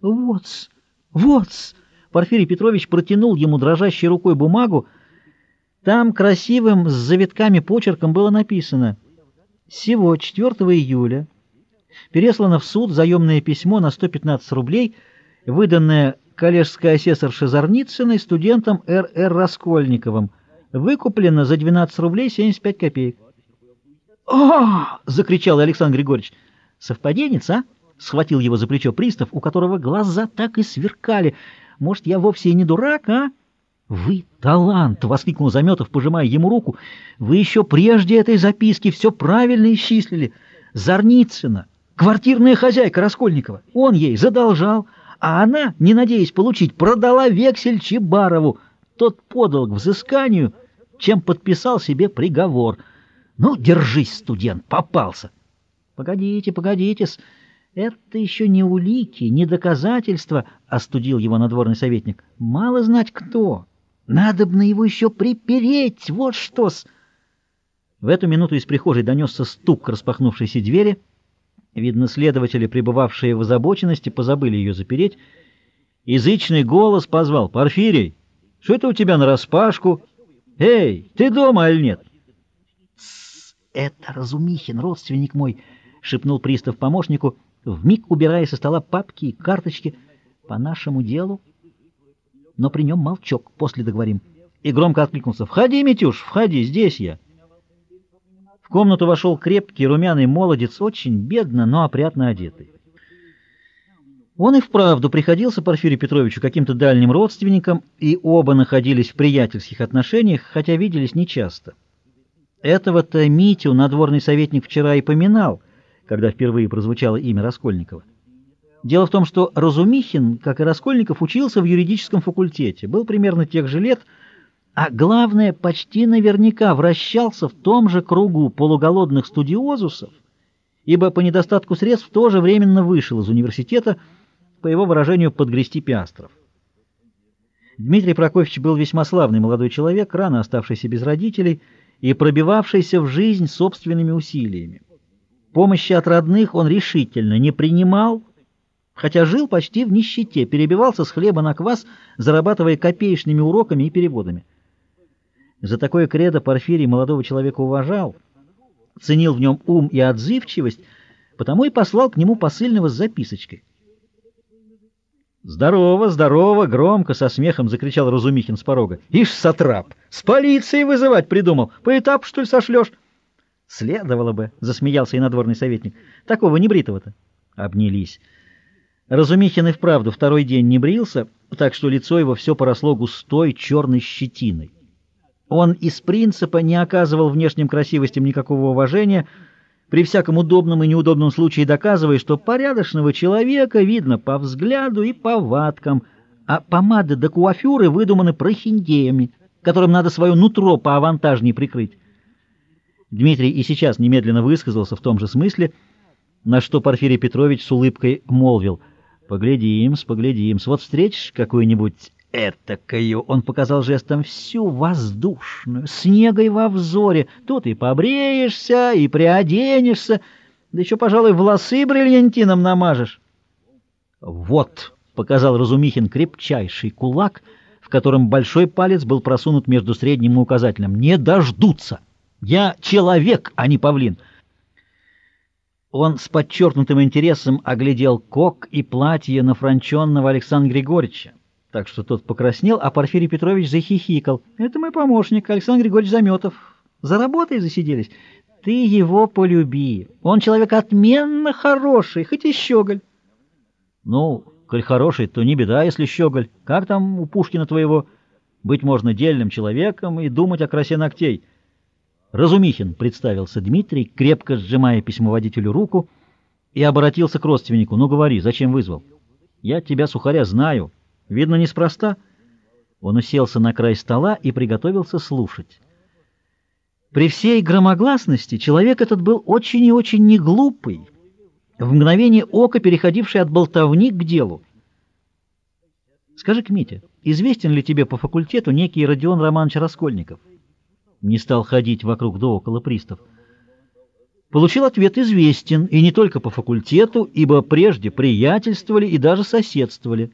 Вот-с, вот-с. Порфирий Петрович протянул ему дрожащей рукой бумагу. Там красивым с завитками почерком было написано «Сего 4 июля переслано в суд заемное письмо на 115 рублей, выданное коллежской асессорше Зарницыной студентом Р.Р. Раскольниковым, выкуплено за 12 рублей 75 копеек». «А!» — закричал Александр Григорьевич. «Совпаденец, а?» — схватил его за плечо пристав, у которого глаза так и сверкали. «Может, я вовсе и не дурак, а?» «Вы талант!» — воскликнул Заметов, пожимая ему руку. «Вы еще прежде этой записки все правильно исчислили. Зарницына, квартирная хозяйка Раскольникова, он ей задолжал, а она, не надеясь получить, продала вексель Чебарову. Тот подал к взысканию, чем подписал себе приговор. Ну, держись, студент, попался!» «Погодите, погодите -с. Это еще не улики, не доказательства», — остудил его надворный советник. «Мало знать кто». Надо бы на его еще припереть, вот что-с. В эту минуту из прихожей донесся стук распахнувшейся двери. Видно, следователи, пребывавшие в озабоченности, позабыли ее запереть. Язычный голос позвал. «Порфирий, что это у тебя нараспашку? Эй, ты дома или нет?» «Это Разумихин, родственник мой», — шепнул пристав помощнику, вмиг убирая со стола папки и карточки. «По нашему делу но при нем молчок, после договорим. И громко откликнулся. «Входи, Митюш, входи, здесь я». В комнату вошел крепкий, румяный молодец, очень бедно, но опрятно одетый. Он и вправду приходился Порфирию Петровичу каким-то дальним родственником, и оба находились в приятельских отношениях, хотя виделись нечасто. Этого-то Митю надворный советник вчера и поминал, когда впервые прозвучало имя Раскольникова. Дело в том, что Разумихин, как и Раскольников, учился в юридическом факультете, был примерно тех же лет, а главное, почти наверняка вращался в том же кругу полуголодных студиозусов, ибо по недостатку средств тоже временно вышел из университета, по его выражению, подгрести пиастров. Дмитрий Прокофьевич был весьма славный молодой человек, рано оставшийся без родителей и пробивавшийся в жизнь собственными усилиями. Помощи от родных он решительно не принимал, хотя жил почти в нищете, перебивался с хлеба на квас, зарабатывая копеечными уроками и переводами. За такое кредо Порфирий молодого человека уважал, ценил в нем ум и отзывчивость, потому и послал к нему посыльного с записочкой. «Здорово, здорово!» — громко, со смехом закричал Разумихин с порога. «Ишь, сатрап! С полицией вызывать придумал! По этапу, что ли, сошлешь?» «Следовало бы!» — засмеялся и надворный советник. «Такого небритого-то!» Обнялись. Разумихин и вправду второй день не брился, так что лицо его все поросло густой черной щетиной. Он из принципа не оказывал внешним красивостям никакого уважения, при всяком удобном и неудобном случае доказывая, что порядочного человека видно по взгляду и повадкам, а помады до куафюры выдуманы прохиндеями, которым надо свое нутро поавантажнее прикрыть. Дмитрий и сейчас немедленно высказался в том же смысле, на что Порфирий Петрович с улыбкой молвил — Поглядим-с, поглядим-с. Вот встретишь какую-нибудь этакую, он показал жестом всю воздушную, снегой во взоре. Тут и побреешься, и приоденешься, да еще, пожалуй, волосы бриллиантином намажешь. Вот, показал Разумихин крепчайший кулак, в котором большой палец был просунут между средним и указательным. Не дождутся! Я человек, а не павлин. Он с подчеркнутым интересом оглядел кок и платье нафранченного Александра Григорьевича, так что тот покраснел, а Порфирий Петрович захихикал. «Это мой помощник, Александр Григорьевич Заметов. За работой засиделись. Ты его полюби. Он человек отменно хороший, хоть и щеголь». «Ну, коль хороший, то не беда, если щеголь. Как там у Пушкина твоего? Быть можно дельным человеком и думать о красе ногтей». Разумихин представился Дмитрий, крепко сжимая письмоводителю руку, и обратился к родственнику. «Ну, говори, зачем вызвал?» «Я тебя, сухаря, знаю. Видно, неспроста». Он уселся на край стола и приготовился слушать. При всей громогласности человек этот был очень и очень неглупый, в мгновение ока переходивший от болтовни к делу. «Скажи-ка, Митя, известен ли тебе по факультету некий Родион Романович Раскольников?» Не стал ходить вокруг да около пристав. Получил ответ известен, и не только по факультету, ибо прежде приятельствовали и даже соседствовали.